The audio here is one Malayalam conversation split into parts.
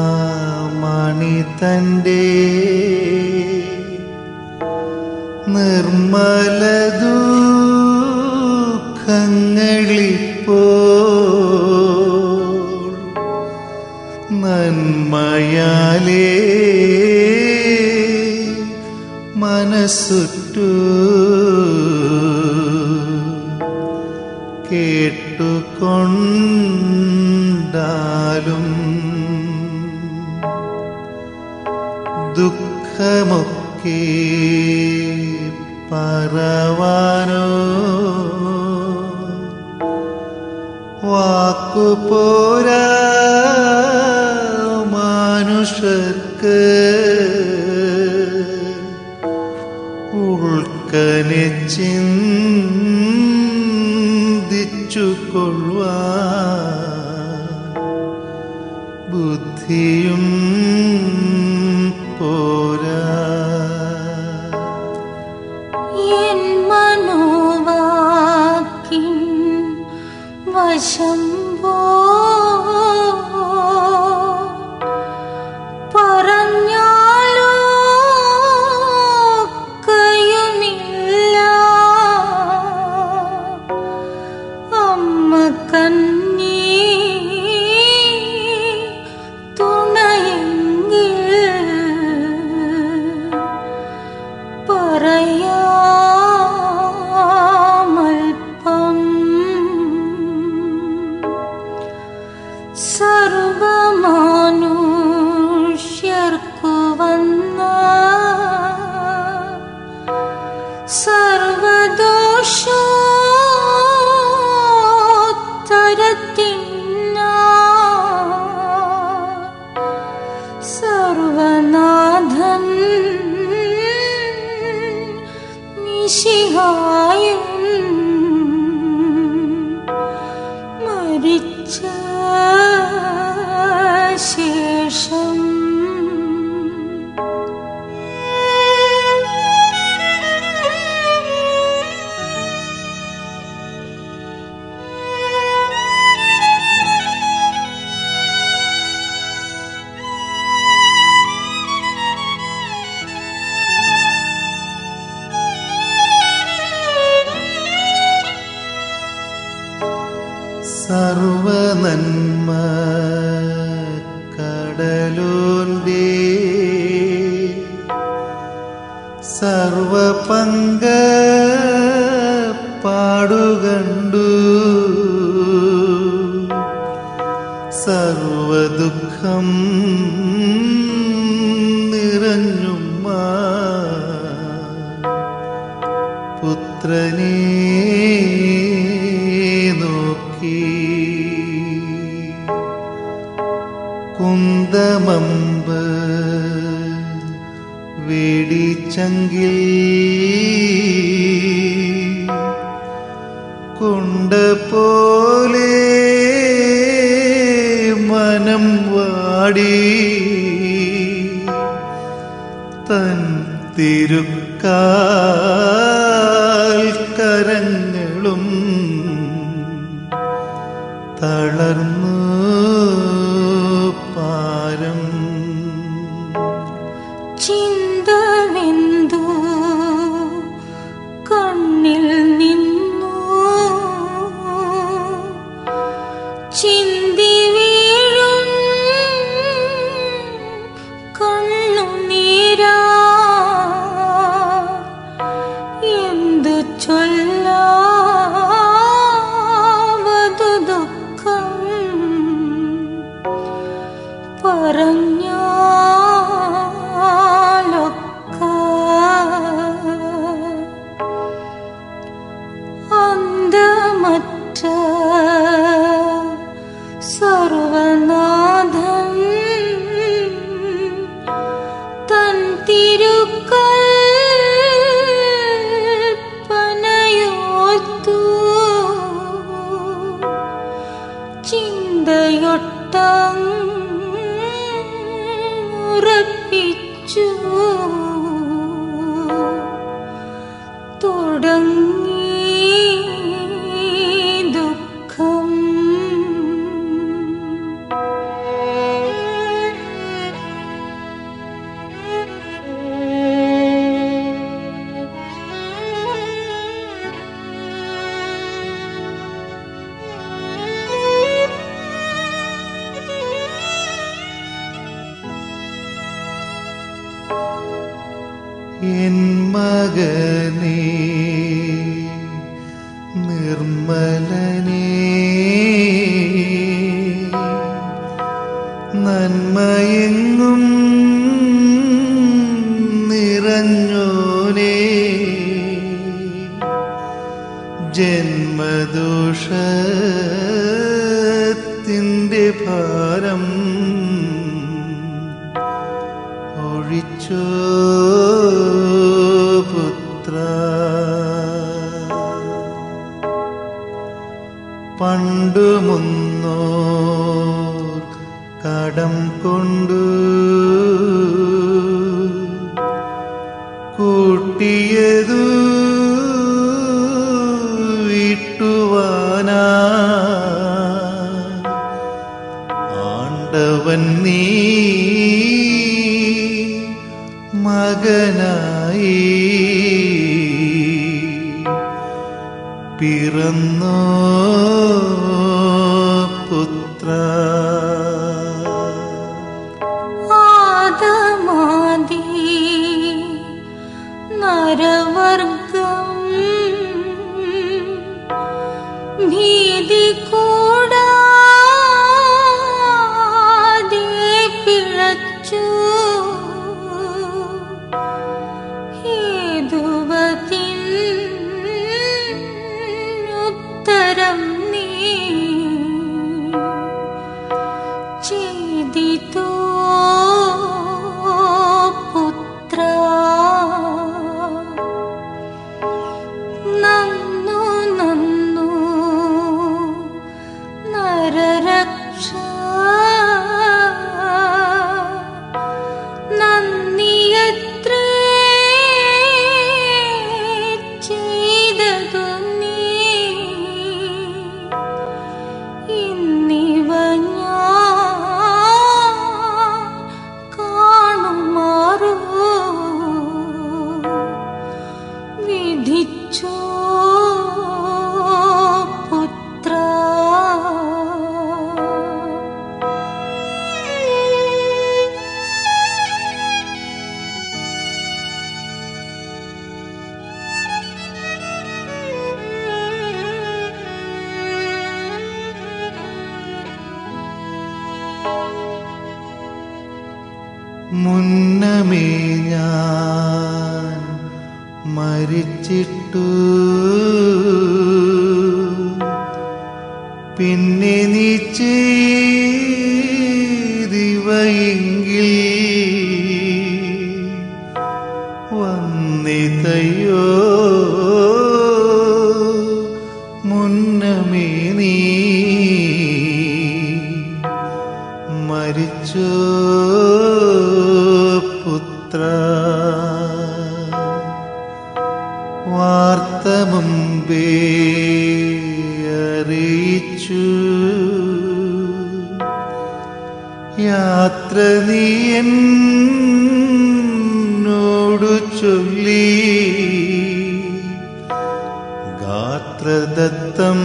ധർമ്മകന്യാമണി തന്റെ നിർമ്മല ദുഃഖങ്ങളിപ്പോ നന്മയാലേ മനസ്സുറ്റു കേട്ടുകൊണ്ട് കണ്ടാലും ദുഃഖമൊക്കെ പറവാനോ? വാക്കുപോരാ മനുഷ്യർക്ക് ഉൾക്കനെ ചിന്ത കുന്തമമ്പ് വേടിച്ചങ്കിൽ കൊണ്ട പോലെ മനം വാടി തൻ തിരുക്കാ കൂട്ടിയതു വിട്ടുവാനാ ആണ്ടവൻ നീ മകനായി പിറന്നോ. itu മുന്നമേ ഞാൻ മരിച്ചിട്ടു. പിന്നെ നീ ചെയ്യ रात्र दत्तम्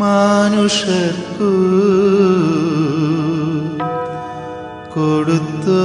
मानुषर्कु कोडुतो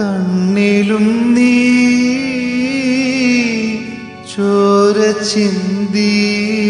കണ്ണിലും നീ ചോര ചിന്തീ.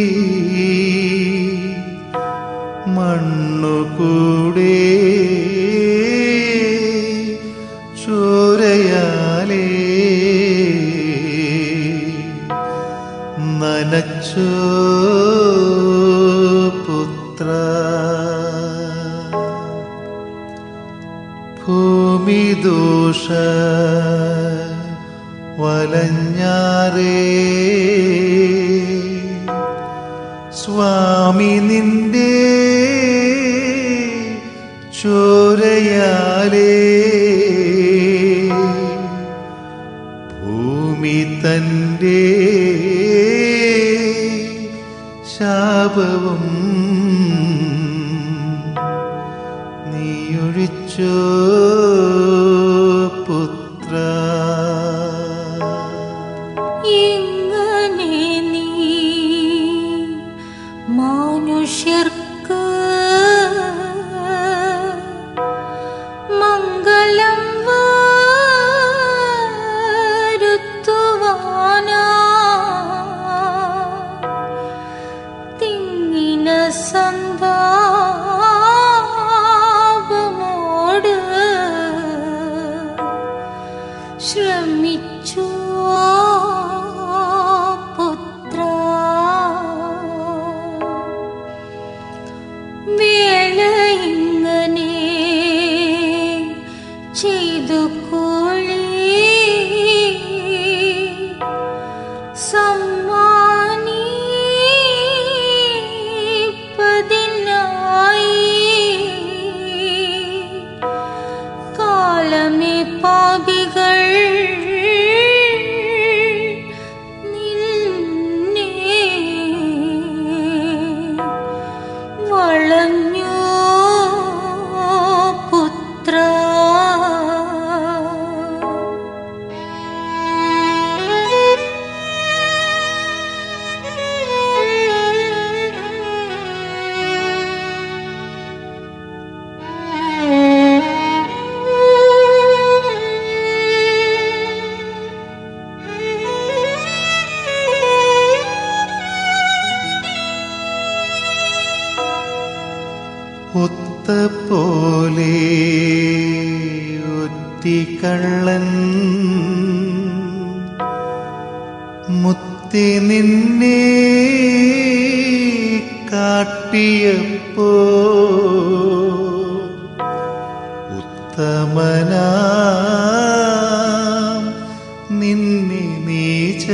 നീയൊഴിച്ചോ. നിന്നെ കാട്ടിയപ്പോ ഉത്തമനാ നിന്നെ നീച്ച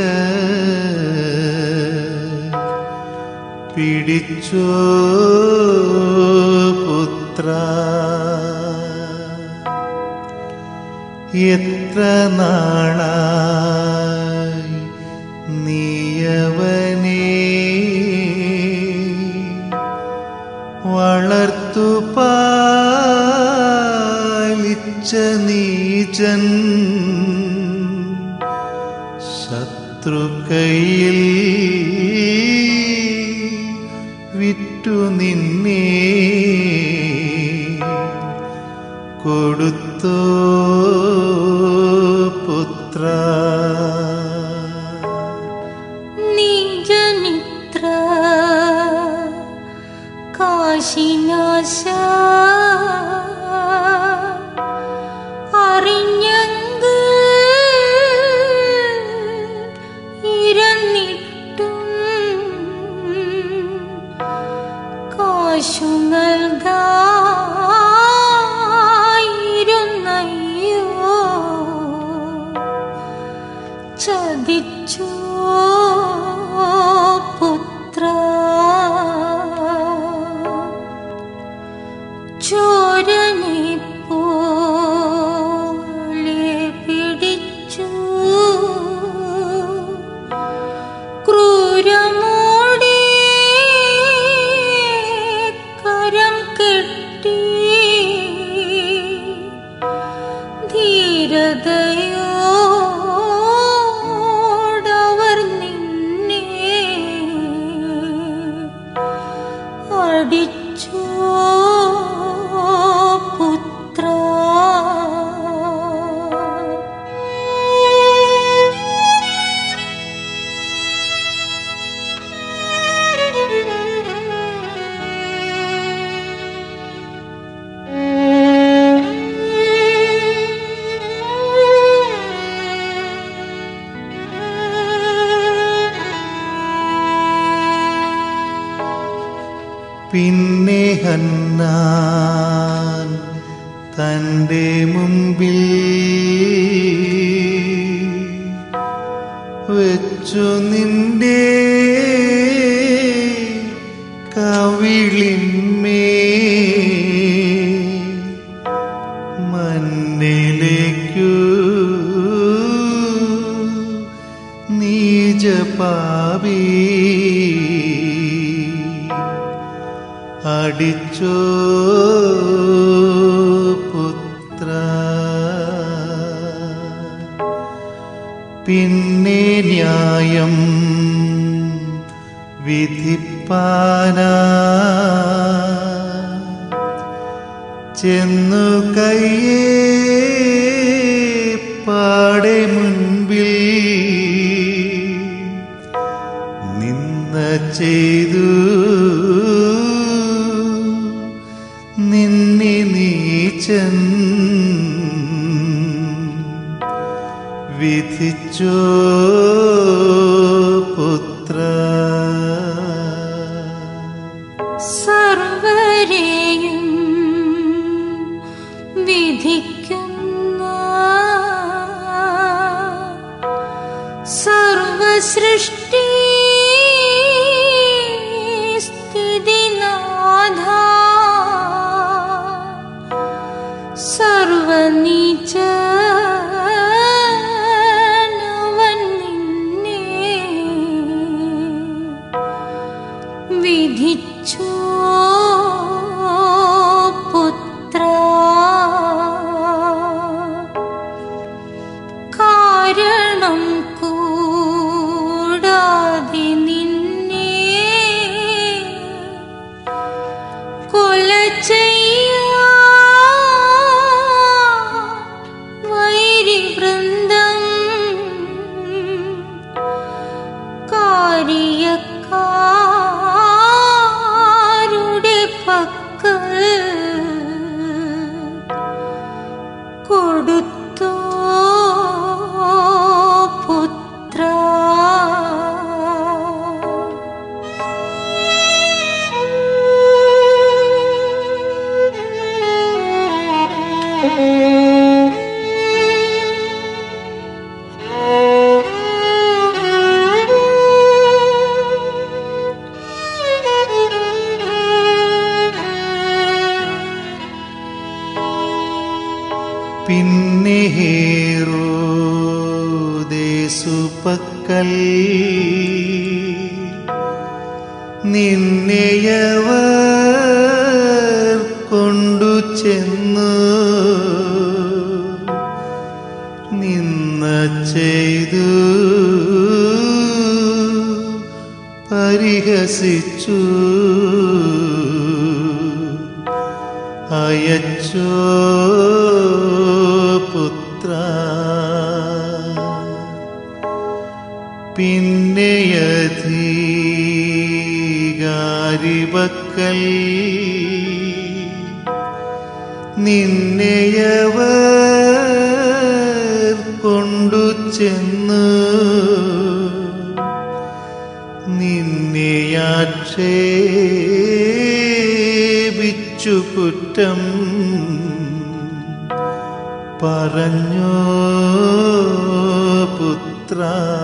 പിടിച്ചു പുത്ര. എത്ര നാളാ ജയിച്ച നീചൻ ശത്രുക്കയിൽ വിറ്റു നിന്നെ കൊടുത്തോ പുത്ര. the सर्वरे हरि ചെയ്തു. പരിഹസിച്ചു. അയച്ചോ പുത്ര. പിന്നെയധികാരിപക്കൽ നിന്നെയവർ കുറ്റം പറഞ്ഞോ പുത്രാ.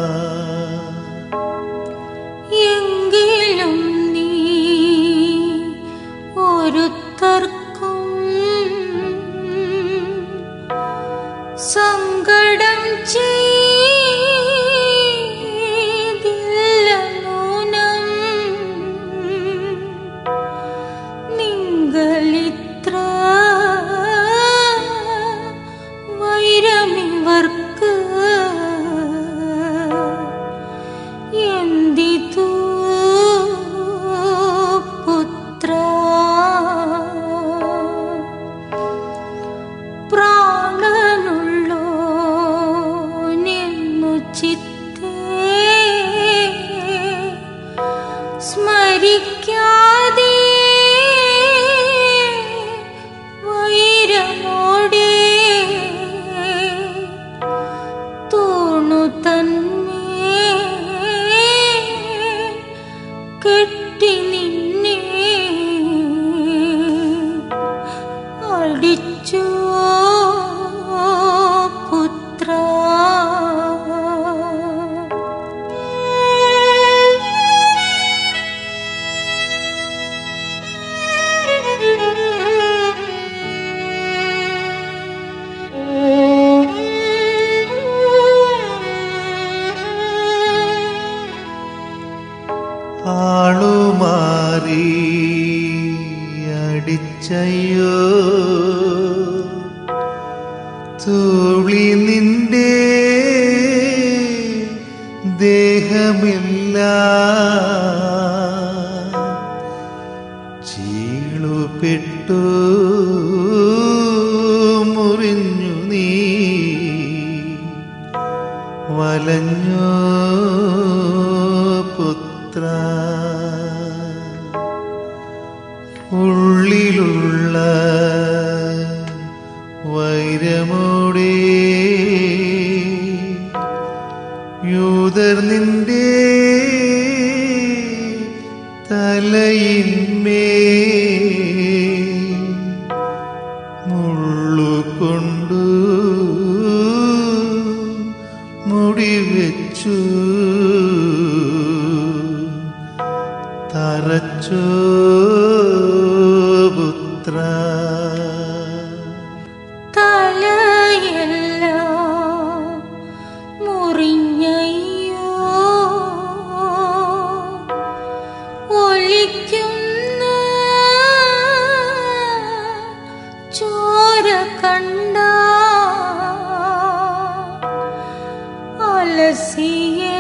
all see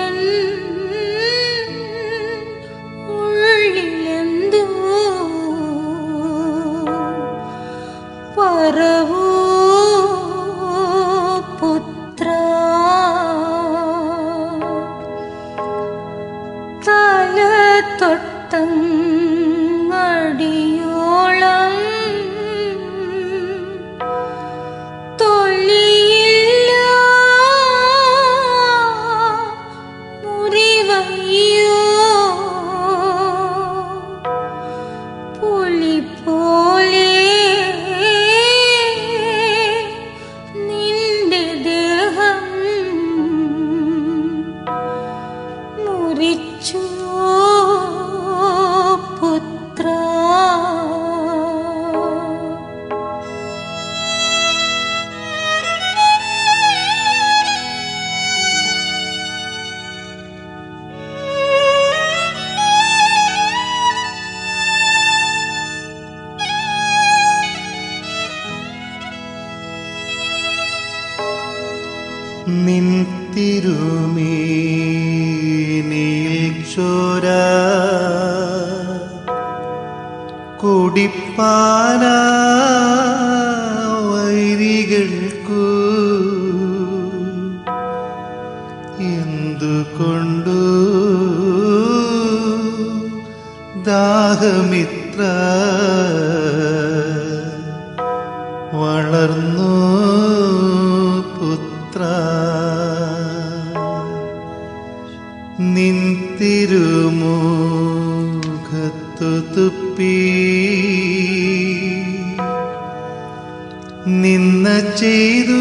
നിന്ന ചെയ്തു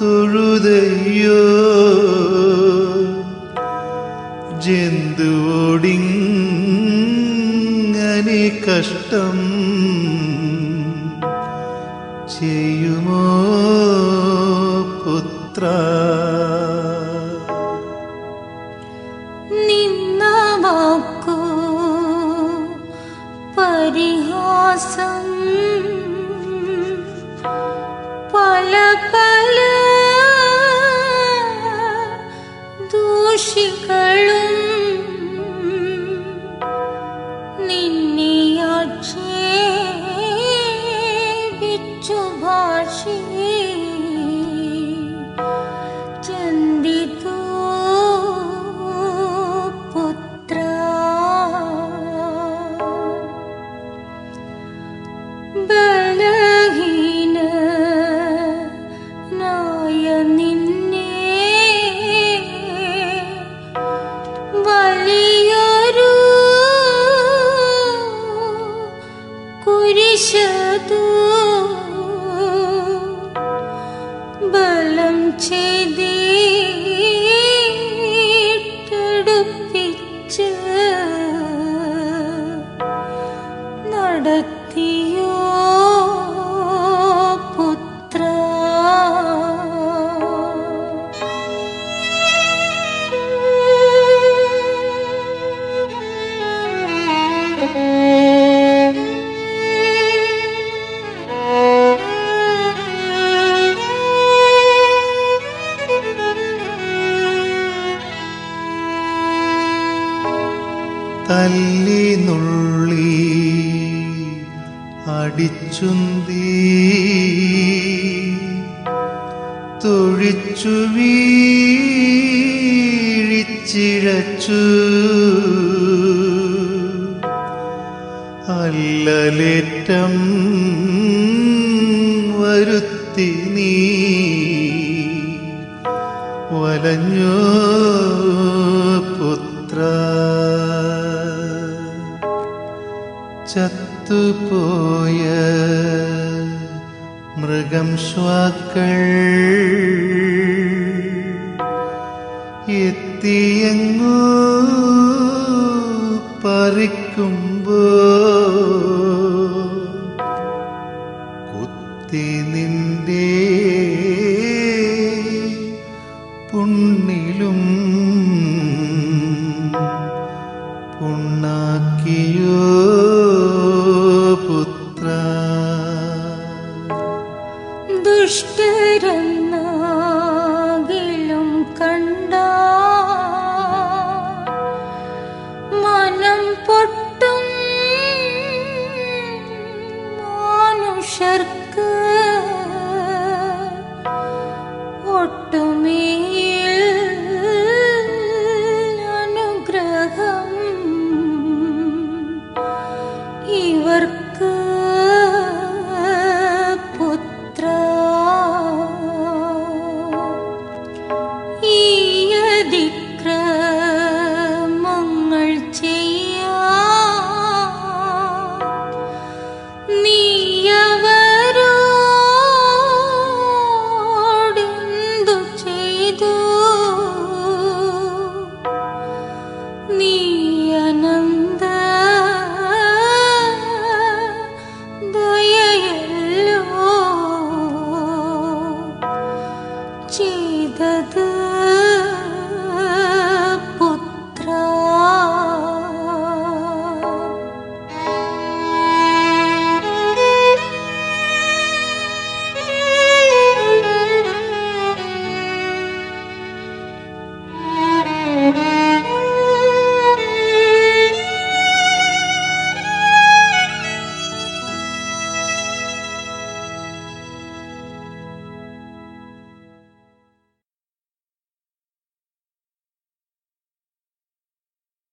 തൊഴുതയ്യോ? ജന്തുവോടിങ്ങനെ കഷ്ടം തല്ലി നുള്ളി അടിച്ചുന്തി. തൊഴിച്ചു വീഴിച്ചിഴച്ചു. അല്ലലേറ്റം വരുത്തി നീ. വലഞ്ഞോ നിന്റെ